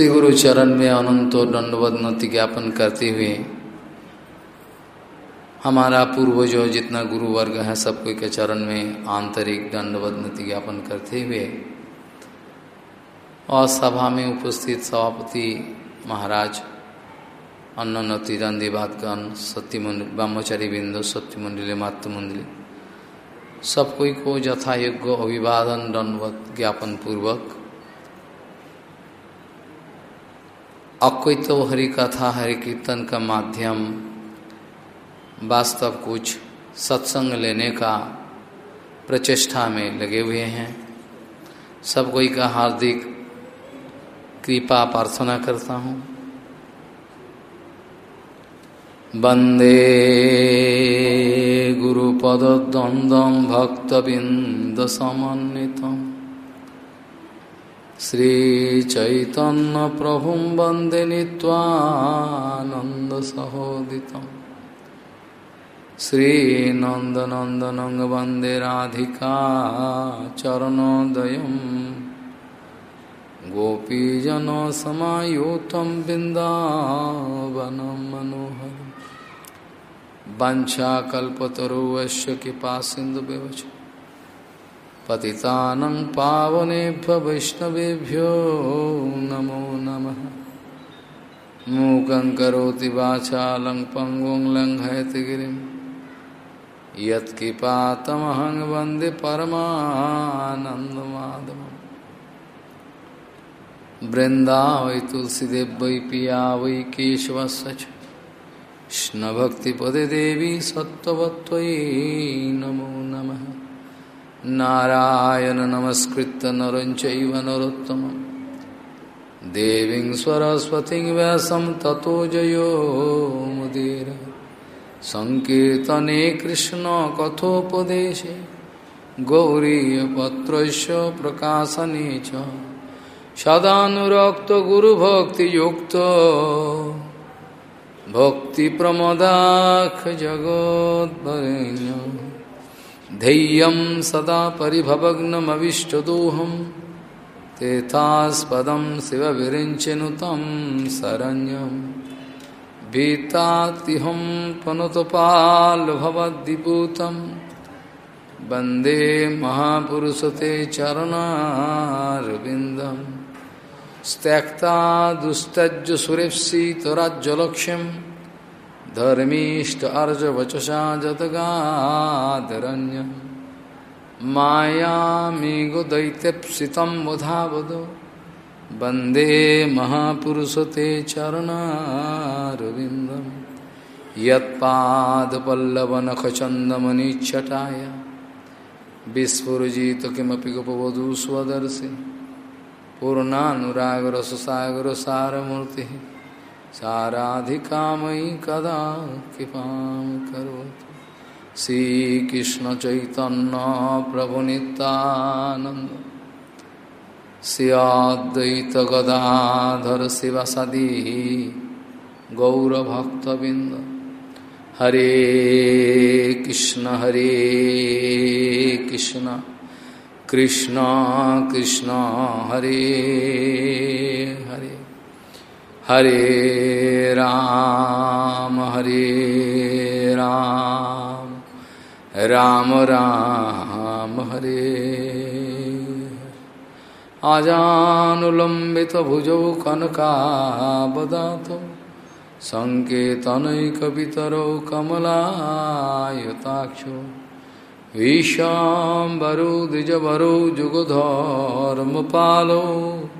श्री गुरु चरण में अनंत दंडवत नति ज्ञापन करते हुए हमारा पूर्वजों जितना गुरु वर्ग है सबको के चरण में आंतरिक दंडवत नति ज्ञापन करते हुए और सभा में उपस्थित सभापति महाराज अन्नति दंडीवादगण सत्य मंडल ब्रह्मचारी बिंदु सत्य मंडली मातृ मंडली सब कोई को यथा योग्य अभिवादन, दंडवत ज्ञापन पूर्वक अक्वित तो हरि कथा हरि कीर्तन का माध्यम, वास्तव कुछ सत्संग लेने का प्रचेष्टा में लगे हुए हैं। सब कोई का हार्दिक कृपा प्रार्थना करता हूँ। वंदे गुरुपद्वंदम भक्तबिंद समन्वितम श्रीचैतन्यप्रभुं वंदे नीत्वानन्दसहोदितं श्रीनन्दनन्दनं वंदे राधिका चरणोदयं। गोपीजनसमायुतं बिन्दावनं मनोहरं वञ्चाकल्पतरुवश्य कृपासिन्धुव्यवच पतितानं पावनेभ्य वैष्णवेभ्यो नमो नमः। मूकं करोति वाचालं पङ्गुं लङ्घयति गिरिं। यत्किपातमहं वंदे परमानन्दमाधवम्। वृन्दावै तुलसीदेव वै पिया वै केशवस्य च कृष्णभक्तिपदे देवी सत्त्ववत्त्वयि नमो नमः। नारायण नमस्कृत नर चैव देवी सरस्वती व्यासं ततो जयो मुदीर। संकीर्तने कृष्ण कथोपदेशे। गौरीपत्र प्रकाशने च। सदानुरक्त गुरुभक्तियुक्त भक्तिप्रमदाख जगोद्वरेण्य धैर्यं सदा परिभवग्नमविष्टदोहं तेथास्पदं शिवविरिञ्चनुतं शरण्यं। भीतातिहं पनुतपाल्भवद्दिपूतं वंदे महापुरुषते चरणारविन्दं। त्यक्ता दुस्तज्जसुरेप्सितराज्यलक्ष्यम् धर्मीष्ट अर्ज़ वचसा जतगादरण्य मायामेघो दैत्यप्सितं मुधावद वंदे महापुरुषते चरणारविन्दं यत्पादपल्लवनखचन्दमनिच्छटाय। विस्फुरजित किमपि गोपवधू स्वदर्शि पूर्णानुरागरससागरसारमूर्तिः। साराधिकामयि कदा कृपा करोतु। श्रीकृष्ण चैतन्य प्रभु नित्यानंद सियाद्वैत गदाधर शिवसदी गौरभक्तबिंद हरे कृष्ण हरे कृष्ण। कृष्ण कृष्ण, हरे हरे। हरे राम हरे राम राम राम, हरे। आजानुलंबित भुजौ कनकाबदात संकेतनैकतरौ कमलायताक्षो विशाम्बरो द्विजवरो, जुगधर्मपालो वंदे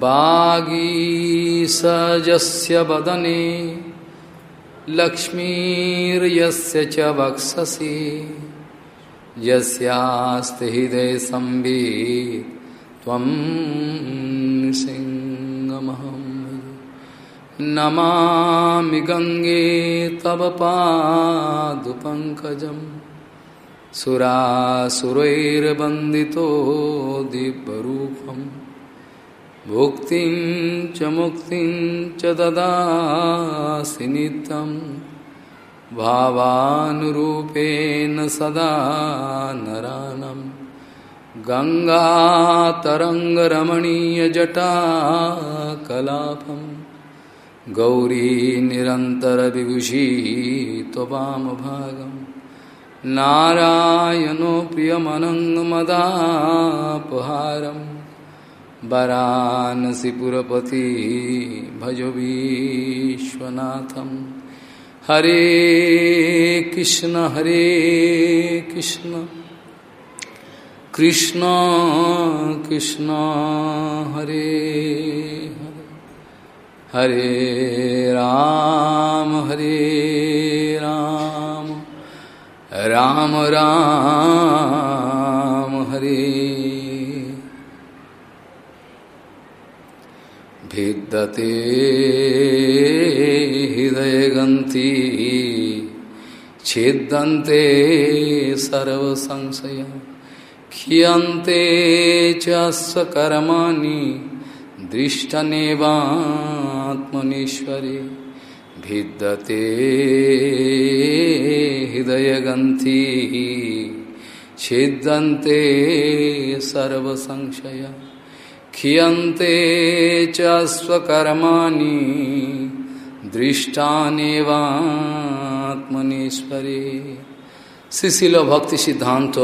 बागीसजस्य वदने, लक्ष्मीर्यस्य च वक्षसि। यस्यास्ति हृदय संवित्, त्वं सिंहमहं नमामि गङ्गे तव पादुपङ्कजम्। सुरासुरैर्वन्दितो दिव्यरूपम्। भुक्तिं च मुक्तिं च ददासि नित्यम् भावानुरूपेण सदा नरानम् गङ्गातरङ्गरमणीयजटाकलापम् गौरी निरन्तरविभूषी त्ववामभागम् नारायणो प्रियमनङ्गमदापहारम्। वरानसिपुरपति भज विश्वनाथम्। हरे कृष्ण हरे कृष्ण। कृष्ण कृष्ण हरे हरे। हरे राम हरे राम। राम राम, हरे भिद्यते हृदयगन्ती छिद्यन्ते सर्वसंशयम् क्षीयते च कर्माणि दृष्टनेवात्मनीश्वरे। भिद्यते हृदयगन्थि छिद्यन्ते सर्वसंशय क्षीयते च दृष्टानेवात्मनीश्वरे शिशिल भक्ति सिद्धांत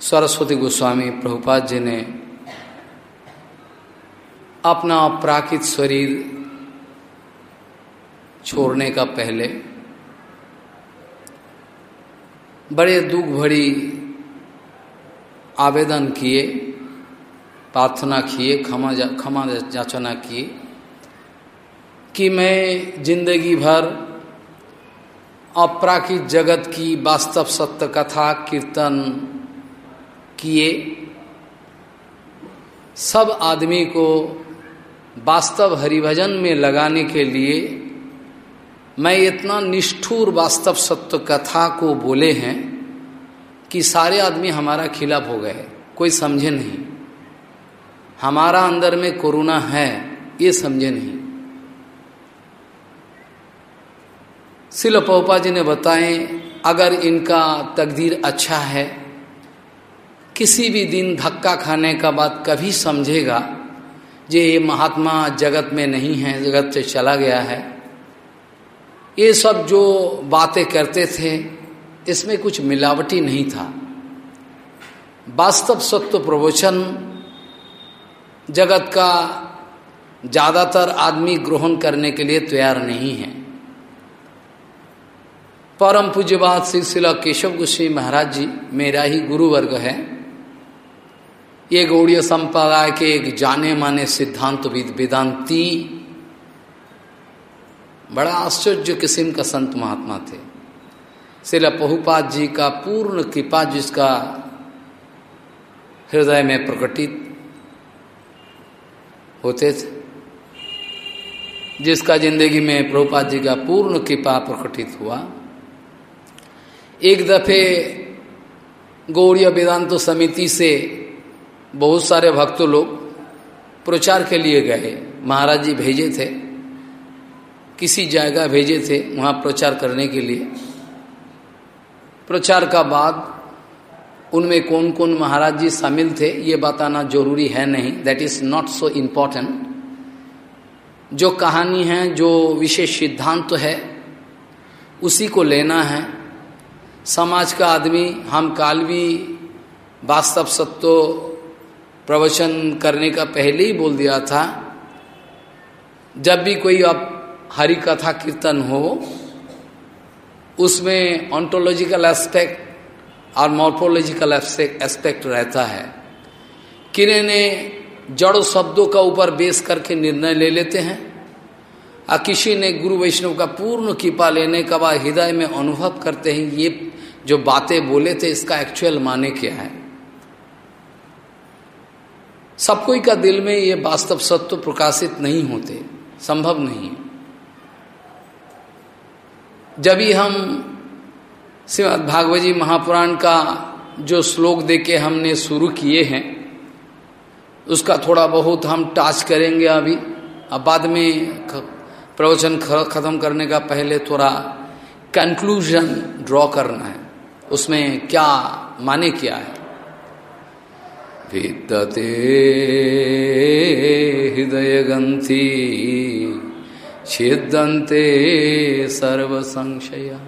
सरस्वती गोस्वामी प्रभुपाद जी ने अपना प्राकृत शरीर छोड़ने का पहले बड़े दुख भरी आवेदन किए। प्रार्थना किए, क्षमा क्षमा याचना किए कि मैं ज़िंदगी भर अपराकित जगत की वास्तव सत्य कथा, कीर्तन किए। सब आदमी को वास्तव हरिभजन में लगाने के लिए मैं इतना निष्ठुर वास्तव सत्य कथा को बोले हैं कि सारे आदमी हमारा खिलाफ हो गए कोई समझे नहीं। हमारा अंदर में कोरोना है, ये समझे नहीं। शिल पोपा जी ने बताएँ, अगर इनका तकदीर अच्छा है, किसी भी दिन धक्का खाने का बात कभी समझेगा जे ये महात्मा जगत में नहीं है, जगत से चला गया है। ये सब जो बातें करते थे, इसमें कुछ मिलावटी नहीं था। वास्तव सत्य प्रवचन जगत का ज़्यादातर आदमी ग्रहण करने के लिए तैयार नहीं है। परम पूज्यवाद सिलसिला केशव गोस्वी महाराज जी मेरा ही गुरु वर्ग है। ये गौड़ीय संप्रदाय के एक जाने माने सिद्धांत वेदांती बड़ा आश्चर्य किस्म का संत महात्मा थे। शिला पहुपात जी का पूर्ण कृपा जिसका हृदय में प्रकटित होते थे, जिसका ज़िंदगी में प्रभुपाद जी का पूर्ण कृपा प्रकटित हुआ। एक दफे गौड़ीय वेदांत समिति से बहुत सारे भक्त लोग प्रचार के लिए गए। महाराज जी भेजे थे, किसी जगह भेजे थे वहाँ प्रचार करने के लिए। प्रचार का बाद उनमें कौन कौन महाराज जी शामिल थे, ये बताना ज़रूरी है नहीं। That is not so important जो कहानी है, जो विशेष सिद्धांत तो है, उसी को लेना है। समाज का आदमी, हम काल भी वास्तव सत्य प्रवचन करने का पहले ही बोल दिया था। जब भी कोई अब हरि कथा कीर्तन हो, उसमें ऑन्टोलॉजिकल एस्पेक्ट और मॉर्फोलॉजिकल एस्पेक्ट रहता है। किने ने जड़ शब्दों का ऊपर बेस करके निर्णय ले लेते हैं और किसी ने गुरु वैष्णव का पूर्ण कृपा लेने का बाद हृदय में अनुभव करते हैं, ये जो बातें बोले थे, इसका एक्चुअल माने क्या है? सब कोई का दिल में ये वास्तव सत्य प्रकाशित नहीं होते, संभव नहीं जब ही हम श्रीमद भागवत जी महापुराण का जो श्लोक देके हमने शुरू किए हैं, उसका थोड़ा बहुत हम टाच करेंगे अभी। अब बाद में प्रवचन खत्म करने का पहले थोड़ा कंक्लूजन ड्रॉ करना है। उसमें क्या माने क्या है? विद्यते हृदय ग्रंथि छिदंते सर्व संशया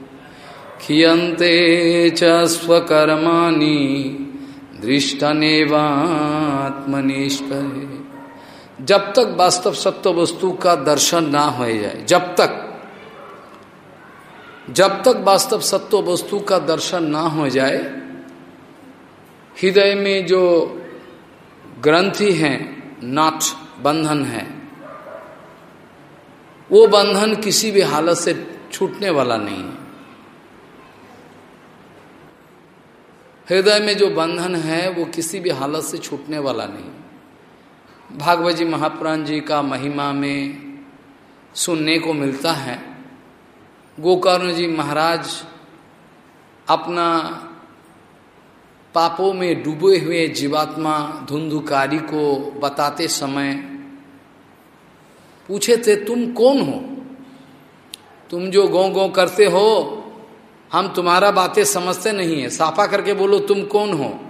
खियंते च स्वकर्माणी जब तक वास्तव सत्य वस्तु का दर्शन ना हो जाए, जब तक जब तक वास्तव सत्य वस्तु का दर्शन ना हो जाए, हृदय में जो ग्रंथि हैं, नाट बंधन है, वो बंधन किसी भी हालत से छूटने वाला नहीं है। हृदय में जो बंधन है, वो किसी भी हालत से छूटने वाला नहीं। भागवत जी महापुराण जी का महिमा में सुनने को मिलता है। गोकर्ण जी महाराज अपना पापों में डूबे हुए जीवात्मा धुंधुकारी को बताते समय पूछे थे, तुम कौन हो? तुम जो गौ गौ करते हो हम तुम्हारा बातें समझते नहीं है। साफा करके बोलो, तुम कौन हो?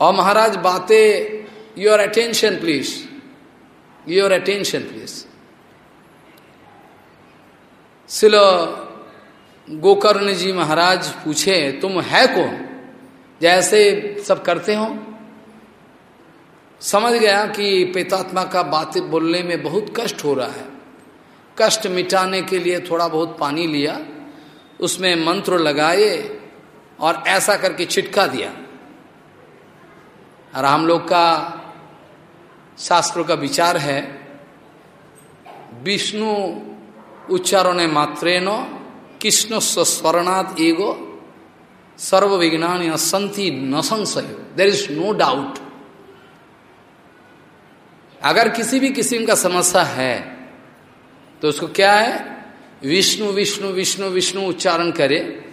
और महाराज, बातें your attention please your attention please सिलो गोकर्ण जी महाराज पूछे, तुम है कौन? जैसे सब करते हो? समझ गया कि पेतात्मा का बातें बोलने में बहुत कष्ट हो रहा है। कष्ट मिटाने के लिए थोड़ा बहुत पानी लिया। उसमें मंत्र लगाए और ऐसा करके छिटका दिया। और हम लोग का शास्त्रों का विचार है, विष्णु उच्चारण मात्रेन कृष्ण स्वर्णात एगो सर्व विज्ञान संति न संशय। देर इज़ नो डाउट अगर किसी भी किस्म का समस्या है तो उसको क्या है? विष्णु विष्णु विष्णु विष्णु उच्चारण करे।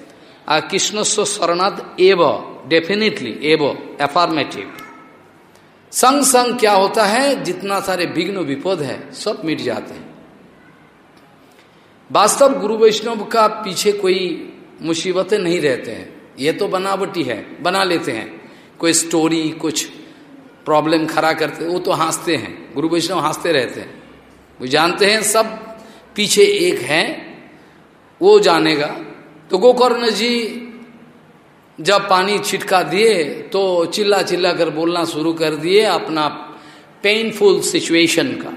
और कृष्ण स्वरणाद एव डेफिनेटली एव एफॉर्मेटिव संग संग क्या होता है, जितना सारे विघ्न विपद है, सब मिट जाते हैं। वास्तव गुरु वैष्णव का पीछे कोई मुसीबतें नहीं रहते हैं। ये तो बनावटी है, बना लेते हैं। कोई स्टोरी कुछ प्रॉब्लम खड़ा करते वो तो हँसते हैं। गुरु वैष्णव हँसते रहते हैं। वो जानते हैं सब पीछे एक है, वो जानेगा। तो गोकर्ण जी जब पानी छिटका दिए तो चिल्ला चिल्ला कर बोलना शुरू कर दिए अपना पेनफुल सिचुएशन का।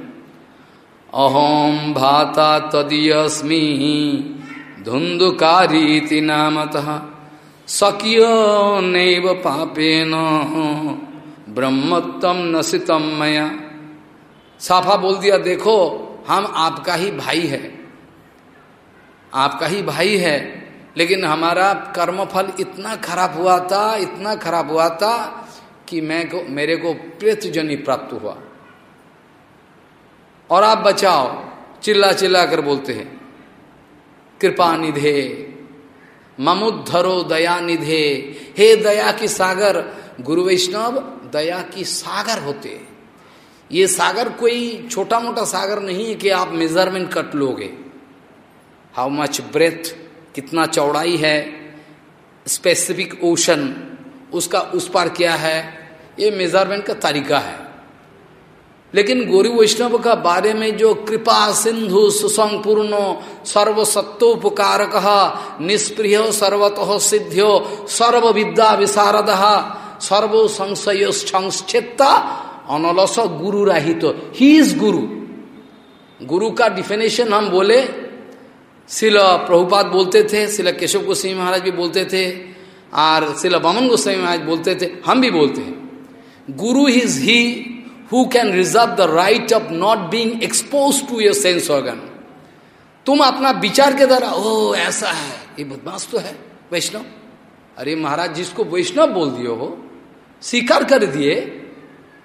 अहम भाता तदीयस्मी धुंधुकारी नामतः, सकिय नैव पापेन ब्रह्मत्तम नसितम मया। साफा बोल दिया, देखो हम आपका ही भाई है। आपका ही भाई है। लेकिन हमारा कर्मफल इतना खराब हुआ था, इतना खराब हुआ था कि मैं को, मेरे को प्रेतजनी प्राप्त हुआ। और आप बचाओ चिल्ला चिल्ला कर बोलते हैं, कृपा निधे, ममुद्धरो दया निधे, हे दया की सागर, गुरु वैष्णव, दया की सागर होते ये सागर कोई छोटा मोटा सागर नहीं है कि आप मेज़रमेंट कट लोगे। हाउ मच ब्रेथ कितना चौड़ाई है स्पेसिफिक ओशन उसका उस पर क्या है, ये मेज़रमेंट का तरीका है। लेकिन गौरी वैष्णव का बारे में जो कृपा सिंधु सुसंपूर्ण सर्वसत्वोपकारक निष्प्रिय, सर्वतः सिद्ध्यो सर्व विद्या विशारद सर्व संशय संक्षेत्ता अनलस गुरु राहित ही इज़ गुरु गुरु का डिफिनेशन हम बोले शिल प्रभुपाद बोलते थे शिल केशव गोस्वामी महाराज भी बोलते थे और शिल बमन गोस्वामी महाराज बोलते थे हम भी बोलते हैं गुरु is he who can reserve the right of not being expose to your sense organ तुम अपना विचार के द्वारा, ओ, ऐसा है, ये बदमाश तो है, वैष्णव। अरे महाराज, जिसको वैष्णव बोल दियो हो, स्वीकार कर दिए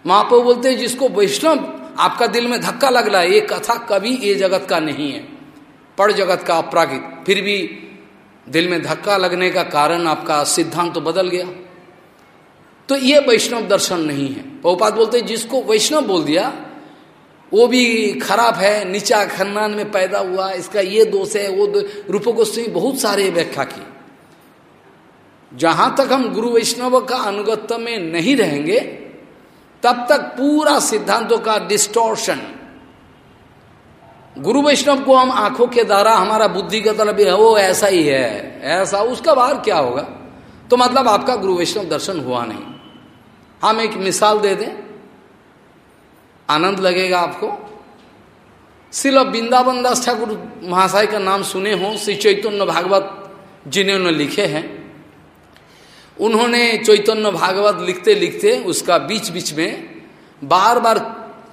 महापो बोलते हैं, जिसको वैष्णव आपका दिल में धक्का लग रहा है ये कथा कभी ये जगत का नहीं है। पड़ जगत का अपरागित फिर भी दिल में धक्का लगने का कारण आपका सिद्धांत तो बदल गया। तो ये वैष्णव दर्शन नहीं है। पहुपात बोलते जिसको वैष्णव बोल दिया, वो भी खराब है, नीचा खन्नान में पैदा हुआ, इसका ये दोष है, वो रूप गोस्वामी बहुत सारे व्याख्या की। जहाँ तक हम गुरु वैष्णव का अनुगत्य में नहीं रहेंगे तब तक पूरा सिद्धांतों का डिस्टोर्शन गुरु वैष्णव को हम आँखों के द्वारा हमारा बुद्धि का तरफ़ वो ऐसा ही है, ऐसा, उसका बाहर क्या होगा? तो मतलब आपका गुरु वैष्णव दर्शन हुआ नहीं। हम एक मिसाल दे दें। आनंद लगेगा आपको। सिर्फ़ वृंदावन दास ठाकुर महाशय का नाम सुने हो, श्री चैतन्य भागवत जिन्होंने लिखे हैं। उन्होंने चैतन्य भागवत लिखते लिखते उसका बीच बीच में बार बार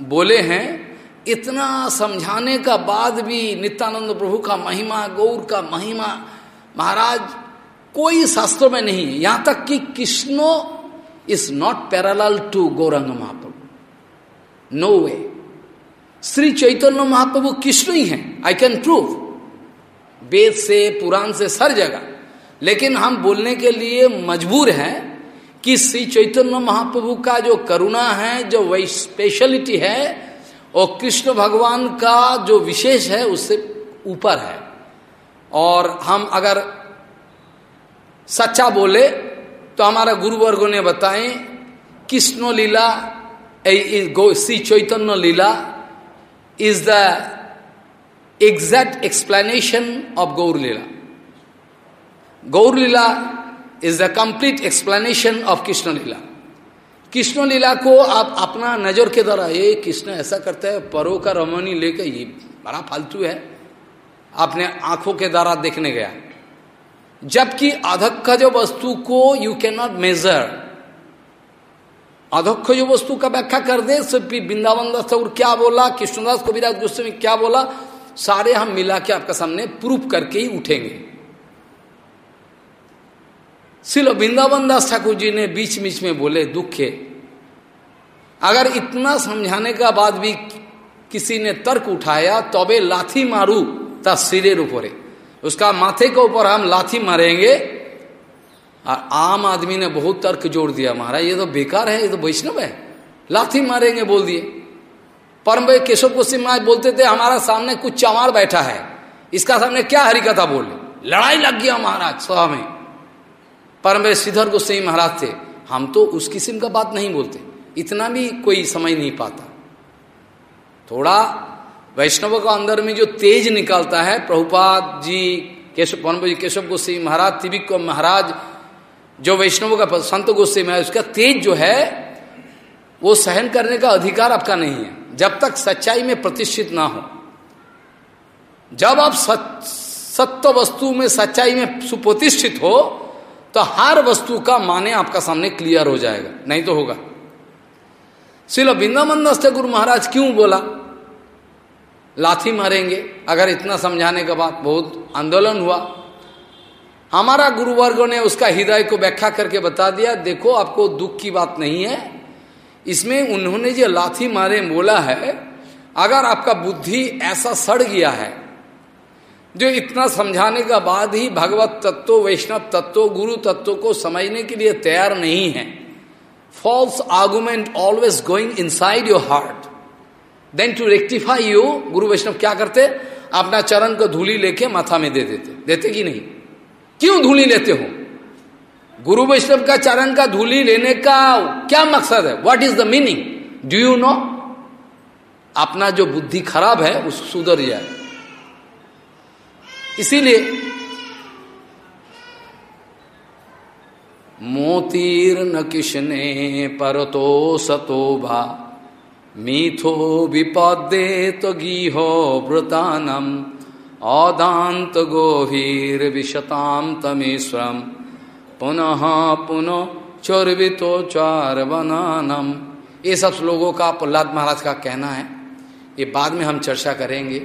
बोले हैं, इतना समझाने का बाद भी नित्यानंद प्रभु का महिमा, गौर का महिमा, महाराज, कोई शास्त्रों में नहीं है यहाँ तक कि कृष्णो is not parallel to Gaurang Mahaprabhu. No way Shri Chaitanya Mahaprabhu Krishna ही हैं आई कैन प्रूव वेद से, पुराण से सर जगह। लेकिन हम बोलने के लिए मजबूर हैं कि श्री चैतन्य महाप्रभु का जो करुणा है, जो वही स्पेशलिटी है, और कृष्ण भगवान का जो विशेष है, उससे ऊपर है। और हम अगर सच्चा बोले तो हमारा गुरुवर्गो ने बताए, Krishna lila Shri Chaitanya lila is the exact explanation of Gaur lila. Gaur lila is the complete explanation of Krishna lila Krishna लीला को आप अपना नज़र के द्वारा ये कृष्ण ऐसा करता है, परो का रमनी लेकर ये बड़ा फालतू है। आपने आँखों के द्वारा देखने गया। जबकि अधक्ष जो वस्तु को यू कैन नॉट मेजर अधक्ष जो वस्तु का व्याख्या कर दे वृंदावन दास ठाकुर क्या बोला कृष्णदास कविराज गोस्वामी क्या बोला, सारे हम मिला के आपका सामने प्रूफ करके ही उठेंगे। सिलो वृंदावन दास ठाकुर जी ने बीच बीच में बोले, दुख। दुखे अगर इतना समझाने का बाद भी किसी ने तर्क उठाया, तबे लाथी मारू, ता सिरे ऊपरे उसका माथे के ऊपर हम लाथी मारेंगे, और आम आदमी ने बहुत तर्क जोड़ दिया, महाराज, ये तो बेकार है, ये तो वैष्णव है। लाथी मारेंगे बोल दिए। परम भाई केशव कुश्चिम महाराज बोलते थे, हमारा सामने कुछ चमार बैठा है। इसका सामने क्या हरिकथा बोले? लड़ाई लग गया, महाराज, सभा में। परम श्रीधर गोस्वाई महाराज थे। हम तो उस किस्म का बात नहीं बोलते। इतना भी कोई समझ नहीं पाता। थोड़ा वैष्णव का अंदर में जो तेज निकलता है, प्रभुपाद जी, केशव परम जी केशव गोस्वाई महाराज तिबिक महाराज, जो वैष्णव का संत गोस्वाई महाराज, उसका तेज जो है, वो सहन करने का अधिकार आपका नहीं है। जब तक सच्चाई में प्रतिष्ठित ना हो। जब आप सत्य वस्तु में सच्चाई में सुप्रतिष्ठित हो तो हर वस्तु का माने आपका सामने क्लियर हो जाएगा। नहीं तो होगा। सिलो दस्ते गुरु महाराज क्यों बोला? लाथी मारेंगे। अगर इतना समझाने के बाद बहुत आंदोलन हुआ। हमारा गुरुवर्ग ने उसका हृदय को व्याख्या करके बता दिया, देखो, आपको दुख की बात नहीं है। इसमें उन्होंने जो लाथी मारे बोला है, अगर आपका बुद्धि ऐसा सड़ गया है जो इतना समझाने का बाद ही भगवत तत्व, वैष्णव तत्व, गुरु तत्व को समझने के लिए तैयार नहीं है। False argument always going inside your heart then to rectify you गुरु वैष्णव क्या करते? अपना चरण को धूली लेके माथा में दे देते। देते कि नहीं? क्यों धूली लेते हो? गुरु वैष्णव का चरण का धूली लेने का क्या मकसद है? What is the meaning do you know अपना जो बुद्धि खराब है, उस सुधर जाए। इसीलिए मोतीर न किशने परतो सतोभा मीथो विपदे तो गीहो वृतानम। अदांत गोभीर विशताम तमेश्वरम पुनः पुनः चोरवितो चार बनानम ये सब लोगों का प्रहलाद महाराज का कहना है। ये बाद में हम चर्चा करेंगे।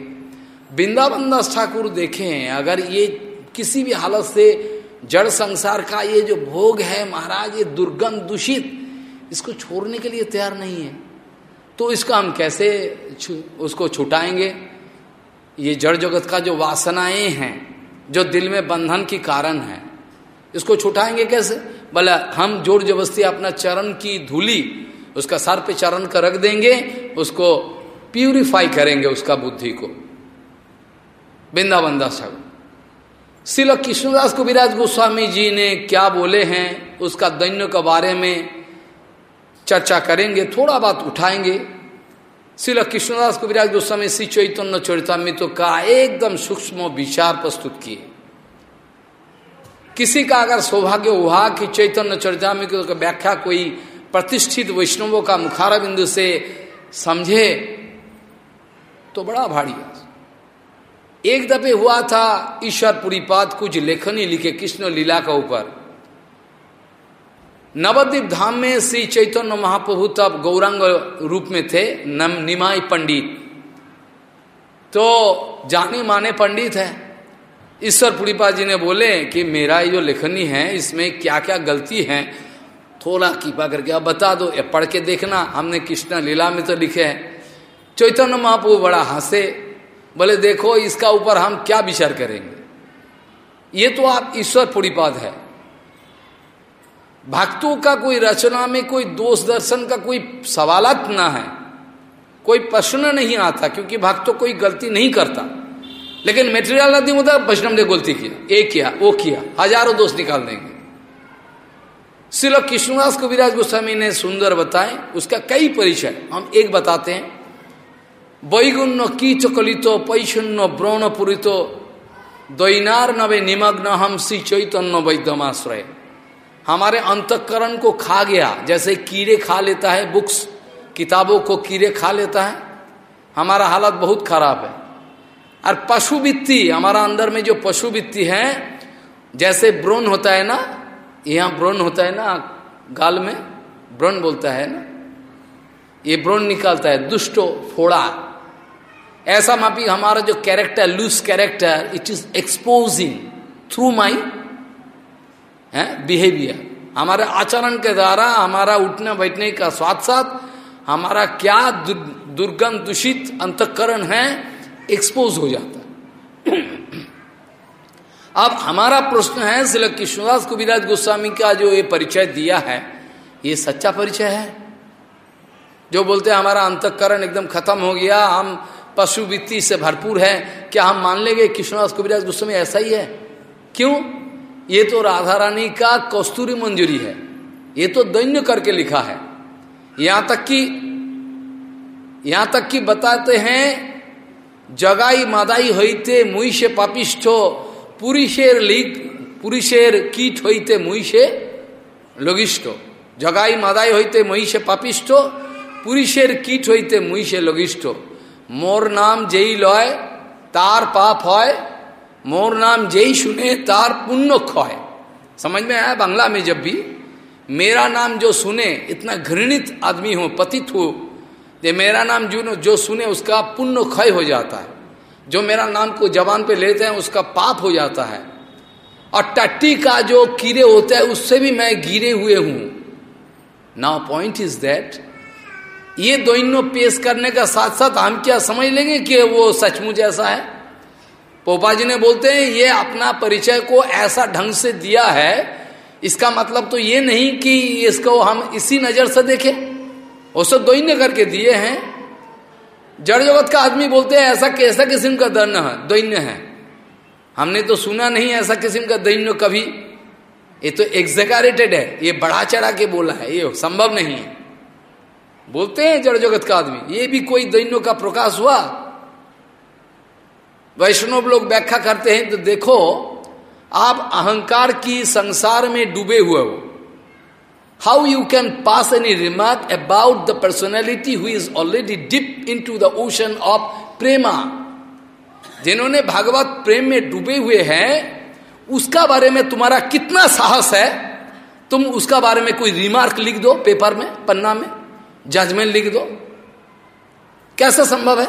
वृंदावन दास ठाकुर देखें, अगर ये किसी भी हालत से जड़ संसार का ये जो भोग है महाराज, ये दुर्गंध, दूषित, इसको छोड़ने के लिए तैयार नहीं है। तो इसका हम कैसे उसको छुटाएँगे? ये जड़ जगत का जो वासनाएँ हैं, जो दिल में बंधन की कारण है, इसको छुटाएँगे कैसे? बोला हम ज़ोर जबरस्ती अपना चरण की धूली, उसका सर पे चरण कर रख देंगे, उसको प्यूरिफाई करेंगे उसका बुद्धि को। वृंदावन दास शिल कृष्णदास को विराज गोस्वामी जी ने क्या बोले हैं, उसका दैन्य के बारे में चर्चा करेंगे, थोड़ा बात उठाएँगे। शिल कृष्णदास को विराज गोस्वामी श्री चैतन्य चरितमित का एकदम सूक्ष्म विचार प्रस्तुत किए। किसी का अगर सौभाग्य हुआ कि चैतन्य चरितमित का व्याख्या कोई प्रतिष्ठित वैष्णवों का मुखारा बिंदु से समझे तो बड़ा भारी है। एक दफे हुआ था ईश्वर पुरीपाद कुछ लेखनी लिखे कृष्ण लीला का ऊपर। नवद्वीप धाम में श्री चैतन्य महाप्रभु तब गौरांग रूप में थे, नम निमाई पंडित। तो जाने माने पंडित है। ईश्वर पुरीपा जी ने बोले कि मेरा ये जो लेखनी है, इसमें क्या क्या गलती है, थोड़ा कृपा करके अब बता दो, ये पढ़ के देखना। हमने कृष्ण लीला में तो लिखे हैं। चैतन्य महाप्रभु बड़ा हंसे बोले, देखो, इसका ऊपर हम क्या विचार करेंगे? ये तो आप ईश्वर पुरीपाद है। भक्तों का कोई रचना में कोई दोष दर्शन का कोई सवालत ना है। कोई प्रश्न नहीं आता, क्योंकि भक्तों कोई गलती नहीं करता। लेकिन मेटेरियल आदि होता वैष्णव ने गलती किया। एक किया, वो किया। हज़ारों दोष निकाल देंगे। श्रील कृष्णदास को विराज गोस्वामी ने सुंदर बताए, उसका कई परिचय। हम एक बताते हैं। वैगुण्य कीच कलित पैशून्य ब्रौण पुरित दैनार नवे निमग्न हम श्री चैतन्य वैद्यमाश्रय हमारे अंतकरण को खा गया जैसे कीड़े खा लेता है बुक्स किताबों को कीड़े खा लेता है हमारा हालत बहुत खराब है और पशुवृत्ति हमारा अंदर में जो पशुवृत्ति है जैसे ब्रोन होता है ना यहाँ ब्रोन होता है ना गाल में ब्रोन बोलता है ना ये ब्रोन निकालता है दुष्टो फोड़ा ऐसा मापी हमारा जो character loose character it is exposing through my behaviour हमारे आचरण के द्वारा, हमारा उठने बैठने का साथ साथ, हमारा क्या दुर्गम दूषित अंतकरण है एक्सपोज हो जाता है। अब हमारा प्रश्न है श्री कृष्णदास कुबिराज गोस्वामी का जो ये परिचय दिया है, ये सच्चा परिचय है? जो बोलते हैं, हमारा अंतकरण एकदम खत्म हो गया, हम पशुवृत्ति से भरपूर है। क्या हम मान लेंगे कृष्णदास कविराज गोस्वामी ऐसा ही है? क्यों? ये तो राधा रानी का कस्तूरी मंजूरी है। ये तो दैन्य करके लिखा है। यहाँ तक कि, यहाँ तक कि बताते हैं, जगाई मादाई होते मुई से पापिष्ठ पुरुषेर लीक पुरुषेर कीट होते मुई से लघिष्ठ जगाई मादाई होते मुई से पापिष्ठ पुरुषेर कीट होते मुई से लघिष्ठ মোর নাম যেই লয় তার পাপ হয় मोर नाम जय सुने तार पुण्य क्षय समझ में आया बांग्ला में जब भी मेरा नाम जो सुने इतना घृणित आदमी हो पतित हो ये मेरा नाम जो जो सुने उसका पुण्य क्षय हो जाता है जो मेरा नाम को जबान पे लेते हैं उसका पाप हो जाता है और टट्टी का जो कीड़े होते हैं उससे भी मैं गिरे हुए हूं नाउ पॉइंट इज दैट ये दोनों पेश करने का साथ साथ हम क्या समझ लेंगे कि वो सचमुच ऐसा है? पोपा जी ने बोलते हैं, ये अपना परिचय को ऐसा ढंग से दिया है, इसका मतलब तो ये नहीं कि इसको हम इसी नज़र से देखें। वो सब दैन्य करके दिए हैं। जड़ जगत का आदमी बोलते हैं, ऐसा कैसा किस्म का दर्ण है दैन्य है। हमने तो सुना नहीं ऐसा किस्म का दैन्य कभी। ये तो एग्जेगारेटेड है, ये बढ़ा चढ़ा के बोला है, ये संभव नहीं है। बोलते हैं जड़ जगत का आदमी। ये भी कोई दैन्यों का प्रकाश हुआ? वैष्णव लोग व्याख्या करते हैं तो देखो, आप अहंकार की संसार में डूबे हुए हो। How you can pass any remark about the personality who is already dip into the ocean of prema जिन्होंने भागवत प्रेम में डूबे हुए हैं, उसका बारे में तुम्हारा कितना साहस है? तुम उसका बारे में कोई रिमार्क लिख दो पेपर में, पन्ना में। जजमेंट लिख दो। कैसा संभव है?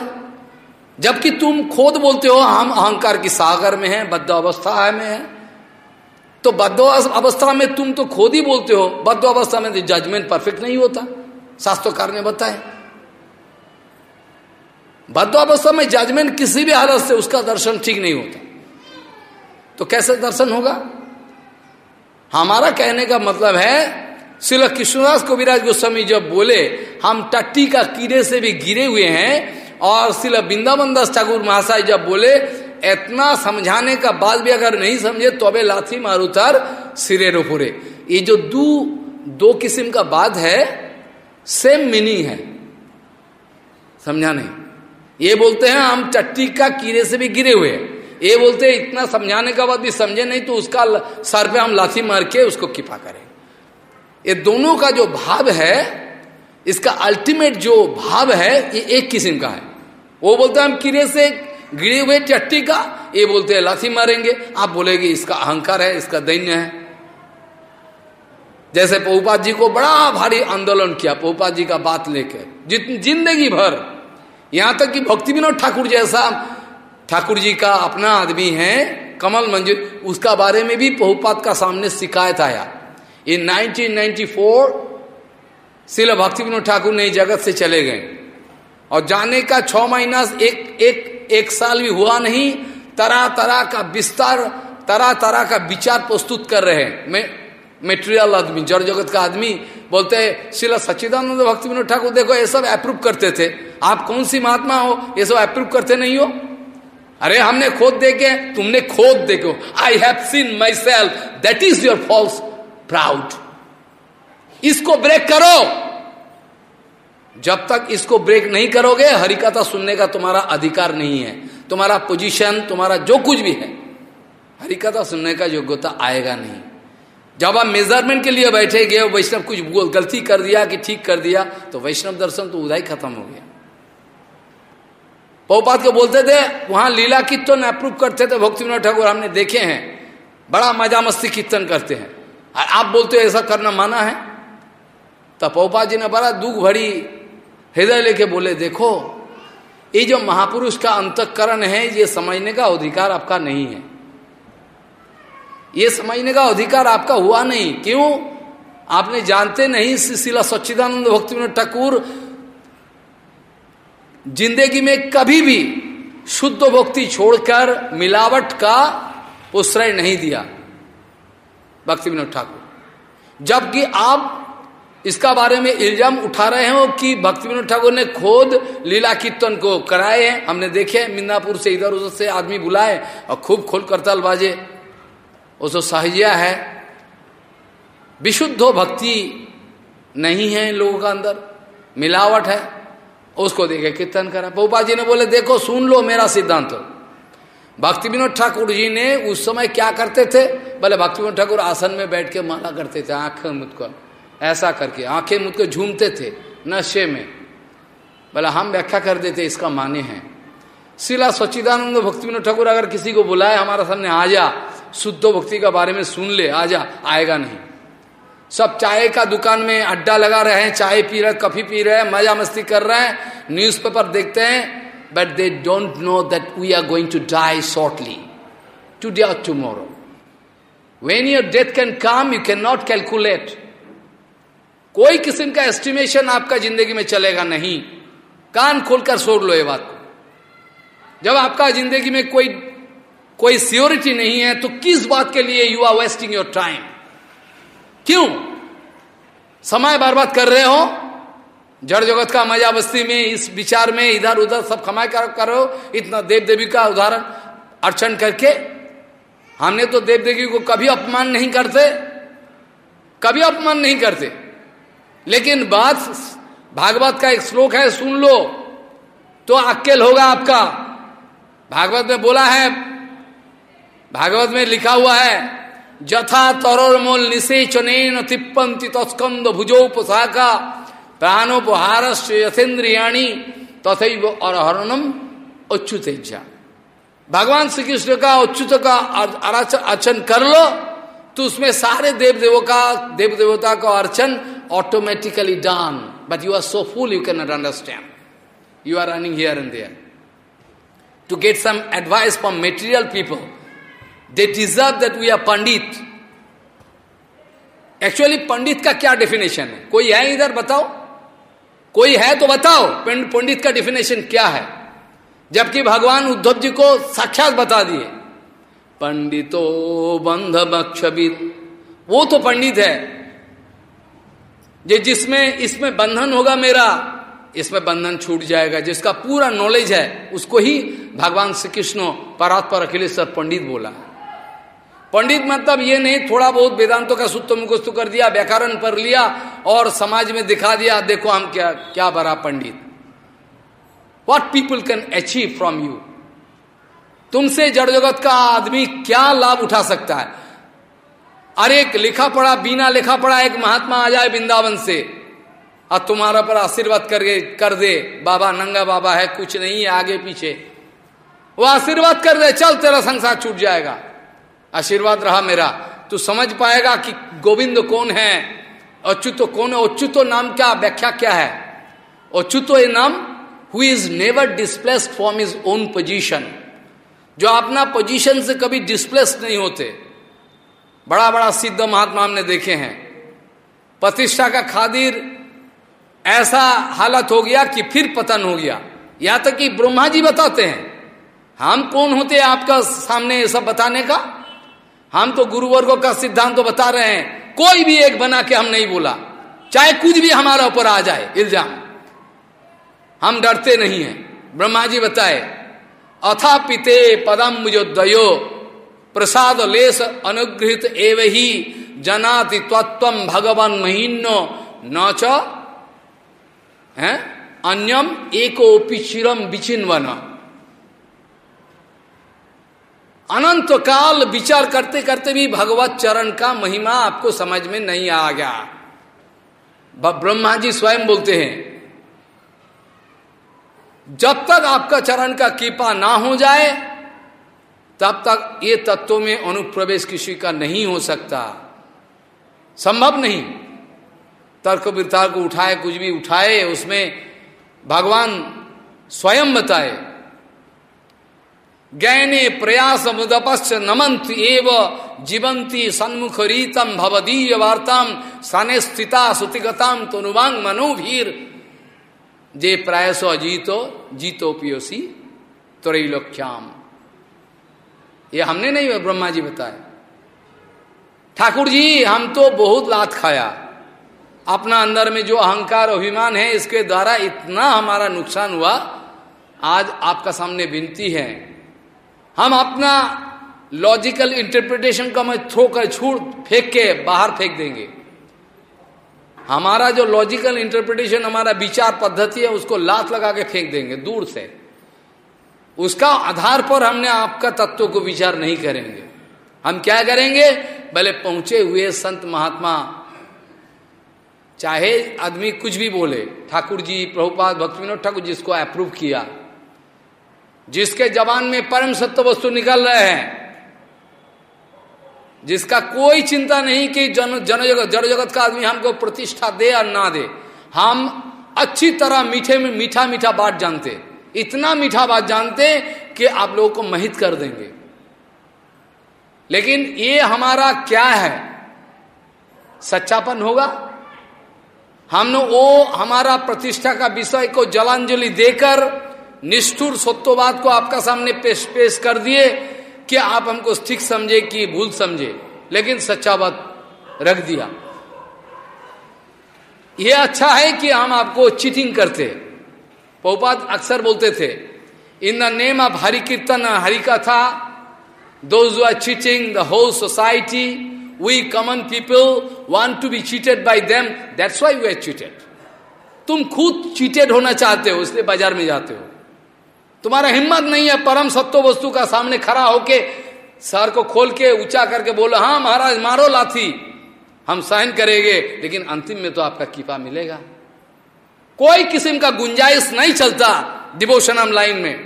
जबकि तुम खोद बोलते हो, हम अहंकार की सागर में है बद्ध अवस्था में है। तो बद्ध अवस्था में तुम तो खोद ही बोलते हो बद्ध अवस्था में जजमेंट परफेक्ट नहीं होता। शास्त्रकार ने बताया। बद्धावस्था में जजमेंट किसी भी हालत से उसका दर्शन ठीक नहीं होता। तो कैसे दर्शन होगा? हमारा कहने का मतलब है शिल कृष्णदास कविराज गोस्वामी जब बोले, हम टट्टी का कीड़े से भी गिरे हुए हैं, और शिल वृंदावन दास ठाकुर महाशय जब बोले, इतना समझाने का बाद भी अगर नहीं समझे तो अबे लाथी मारुतर सिरे रोपुरे ये जो दो दो किस्म का बात है सेम मीनिंग है। समझा नहीं? ये बोलते हैं, हम टट्टी का कीड़े से भी गिरे हुए हैं। ये बोलते हैं, इतना समझाने का बाद भी समझे नहीं तो उसका सर पे हम लाथी मार के उसको किपा करें। ये दोनों का जो भाव है, इसका अल्टीमेट जो भाव है, ये एक किस्म का है। वो बोलते हैं, हम किरे से गिरे हुए चट्टी का? ये बोलते हैं लाथी मारेंगे। आप बोलेगे, इसका अहंकार है, इसका दैन्य है। जैसे पहुपात जी को बड़ा भारी आंदोलन किया, पहुपात जी का बात लेकर। जितनी ज़िंदगी भर, यहाँ तक कि भक्ति विनोद ठाकुर जैसा ठाकुर जी का अपना आदमी है, कमल मंजूर उसका बारे में भी पहुपात का सामने शिकायत आया। इन 1994 शिल भक्ति विनोद ठाकुर ने जगत से चले गए। और जाने का छ महीना, एक एक एक साल भी हुआ नहीं तरह तरह का विस्तार तरह तरह का विचार प्रस्तुत कर रहे हैं। मैं मेटेरियल आदमी, जड़ जगत का आदमी, बोलते हैं शिला सच्चिदानंद भक्ति विनोद ठाकुर देखो, ये सब अप्रूव करते थे। आप कौन सी महात्मा हो? ये सब अप्रूव करते नहीं हो? अरे, हमने खोद देखे, तुमने खोद देखो I have seen myself that is your false proud इसको ब्रेक करो। जब तक इसको ब्रेक नहीं करोगे हरिकथा सुनने का तुम्हारा अधिकार नहीं है। तुम्हारा पोजीशन तुम्हारा जो कुछ भी है हरिकथा सुनने का योग्यता आएगा नहीं। जब आप मेज़रमेंट के लिए बैठे गए वैष्णव कुछ गलती कर दिया कि ठीक कर दिया तो वैष्णव दर्शन तो उदाई खत्म हो गया। पौपात को बोलते थे, वहाँ लीला कीर्तन अप्रूव करते थे भक्ति ठाकुर हमने देखे हैं। बड़ा मज़ा मस्ती कीर्तन करते हैं। और आप बोलते हो, ऐसा करना माना है? तो पौपा जी ने बड़ा दुख भरी हृदय लेके बोले, देखो, ये जो महापुरुष का अंतकरण है, ये समझने का अधिकार आपका नहीं है। ये समझने का अधिकार आपका हुआ नहीं। क्यों? आपने जानते नहीं शिला सच्चिदानंद भक्ति विनोद ठाकुर ज़िंदगी में कभी भी शुद्ध भक्ति छोड़कर मिलावट का प्रश्रय नहीं दिया। भक्ति विनोद ठाकुर। जबकि आप इसका बारे में इल्ज़ाम उठा रहे हो कि भक्ति विनोद ठाकुर ने खोद लीला कीर्तन को कराए हैं, हमने देखे मिदनापुर से इधर उधर से आदमी बुलाए और खूब खोल करताल बाजे। वो साहिया है। विशुद्ध भक्ति नहीं है इन लोगों का अंदर। मिलावट है। उसको देखे कीर्तन करा। पोपा जी ने बोले, देखो, सुन लो मेरा सिद्धांत। भक्ति विनोद ठाकुर जी ने उस समय क्या करते थे? बोले भक्ति विनोद ठाकुर आसन में बैठ के माला करते थे, आँखें मुझको ऐसा करके, आँखें मुझको झूमते थे, नशे में। बोले, हम व्याख्या कर देते, इसका माने हैं। शिला सच्चिदानंद भक्ति विनोद ठाकुर अगर किसी को बुलाए, हमारा सामने आ जा, शुद्ध भक्ति का बारे में सुन ले, आ जा, आएगा नहीं। सब चाय का दुकान में अड्डा लगा रहे हैं, चाय पी रहे कॉफ़ी पी रहे हैं, मज़ा मस्ती कर रहे हैं, न्यूज़पेपर देखते हैं they don't know that we are going to die shortly today और tomorrow when your death can come you can not calculate कोई किस्म का एस्टिमेशन आपका ज़िंदगी में चलेगा नहीं। कान खोलकर सोच लो ये बात को। जब आपका ज़िंदगी में कोई कोई सियोरिटी नहीं है तो किस बात के लिए you are wasting your time क्यों? समय बर्बाद कर रहे हो? जड़ जगत का मज़ा बस्ती में, इस विचार में, इधर उधर सब कमाई कर, करो इतना देव देवी का उदाहरण अर्चन करके, हमने तो देव देवी को कभी अपमान नहीं करते, कभी अपमान नहीं करते। लेकिन बात, भागवत का एक श्लोक है, सुन लो तो अक्केल होगा आपका। भागवत में बोला है, भागवत में लिखा हुआ है, जथा तरोर्मोल निषेचन तिप्पन्ति तस्कंद भुजो भुजोपशाखा प्राणोपहार से यथेन्द्रियाणी तथैव अरहरणम अच्युतेजा भगवान श्री कृष्ण का अच्युत का अर्चन कर लो तो उसमें सारे देव देवों का देव देवता का अर्चन automatically done but you are so fool you can not understand you are running here and there to get some advice from material people they deserve that we are pandit actually pandit का क्या definition है? कोई है इधर, बताओ। कोई है तो बताओ। पंडित का डिफिनेशन क्या है? जबकि भगवान उद्धव जी को साक्षात बता दिए। पंडितो बंध बक्षबित वो तो पंडित है। जे जिसमें, इसमें बंधन होगा मेरा, इसमें बंधन छूट जाएगा। जिसका पूरा नॉलेज है, उसको ही भगवान श्री कृष्ण परात्पर अखिलेश्वर पंडित बोला। पंडित मतलब ये नहीं, थोड़ा बहुत वेदांतों का सूत्र मुखस्तु कर दिया, व्याकरण पर लिया और समाज में दिखा दिया, देखो हम क्या क्या बड़ा pandit. What people can achieve from you तुमसे जड़ जगत का आदमी क्या लाभ उठा सकता है? अरे एक लिखा पढ़ा, बिना लिखा पढ़ा एक महात्मा आ जाए वृंदावन से। और तुम्हारा पर आशीर्वाद कर कर दे। बाबा नंगा बाबा है, कुछ नहीं है, आगे पीछे। वो आशीर्वाद कर दे, चल तेरा संसार छूट जाएगा। आशीर्वाद रहा मेरा। तू समझ पाएगा कि गोविंद कौन है, अच्युतो कौन है, अच्युतो नाम क्या, व्याख्या क्या है? अच्युतो ये नाम who is never displaced from his own position जो अपना पोजीशन से कभी डिस्प्लेस नहीं होते। बड़ा बड़ा सिद्ध महात्मा हमने देखे हैं। प्रतिष्ठा का खादिर, ऐसा हालत हो गया कि फिर पतन हो गया। यहाँ तक कि ब्रह्मा जी बताते हैं। हम कौन होते हैं आपका सामने ये सब बताने का? हम तो गुरुवर्गो का सिद्धांत तो बता रहे हैं। कोई भी एक बना के हम नहीं बोला। चाहे कुछ भी हमारा ऊपर आ जाए, इल्ज़ाम। हम डरते नहीं हैं। ब्रह्मा जी बताए, अथा पिते पदम मुजोदयो प्रसाद लेस अनुगृहित एव ही जनाति तत्व भगवान महीनो न च अन्यम एकोपि चिरम विचिन्वन। अनंत काल विचार करते करते भी भगवत चरण का महिमा आपको समझ में नहीं आ गया। ब्रह्मा जी स्वयं बोलते हैं, जब तक आपका चरण का कृपा ना हो जाए, तब तक ये तत्वों में अनुप्रवेश किसी का नहीं हो सकता। संभव नहीं। तर्क वितार को उठाए, कुछ भी उठाए, उसमें भगवान स्वयं बताए। ज्ञाने प्रयास मुदपश्च नमंत एव जीवंती सन्मुख रीतम भवदीय वार्ताम सने स्थिता सुतिगताम तनुवांग मनोभीर। जे प्रायस अजीतो जीतो पियोसी त्रैलोक्याम। ये हमने नहीं ब्रह्मा जी बताए। ठाकुर जी हम तो बहुत लात खाया। अपना अंदर में जो अहंकार अभिमान है, इसके द्वारा इतना हमारा नुकसान हुआ। आज आपका सामने विनती है। हम अपना लॉजिकल इंटरप्रिटेशन का मैं थ्रो कर, छूट, फेंक के बाहर फेंक देंगे। हमारा जो लॉजिकल इंटरप्रिटेशन हमारा विचार पद्धति है, उसको लात लगा के फेंक देंगे, दूर से। उसका आधार पर हमने आपका तत्व को विचार नहीं करेंगे। हम क्या करेंगे? भले पहुँचे हुए संत महात्मा, चाहे आदमी कुछ भी बोले, ठाकुर जी, प्रभुपाद भक्ति विनोद ठाकुर जिसको अप्रूव किया जिसके जवान में परम सत्य वस्तु निकल रहे हैं, जिसका कोई चिंता नहीं कि जन जन जगत जड़ जगत का आदमी हमको प्रतिष्ठा दे और ना दे। हम अच्छी तरह मीठे में, मीठा मीठा बात जानते। इतना मीठा बात जानते कि आप लोगों को महित कर देंगे। लेकिन ये हमारा क्या है? सच्चापन होगा? हमने वो, हमारा प्रतिष्ठा का विषय को जलांजलि देकर निष्ठुर सत्यवाद को आपका सामने पेश पेश कर दिए कि आप हमको ठीक समझे कि भूल समझे। लेकिन सच्चा बात रख दिया। यह अच्छा है कि हम आपको चीटिंग करते। पौपात अक्सर बोलते थे in the name of Hari kirtan Hari katha those are cheating the whole society we common people want to be cheated by them that's why we are cheated तुम खुद चीटेड होना चाहते हो, इसलिए बाज़ार में जाते हो। तुम्हारा हिम्मत नहीं है परम सत्व वस्तु का सामने खड़ा होके सर को खोल के ऊँचा करके बोलो हाँ महाराज, मारो लाथी हम सहन करेंगे, लेकिन अंतिम में तो आपका कीपा मिलेगा। कोई किस्म का गुंजाइश नहीं चलता डिवोशनम लाइन में।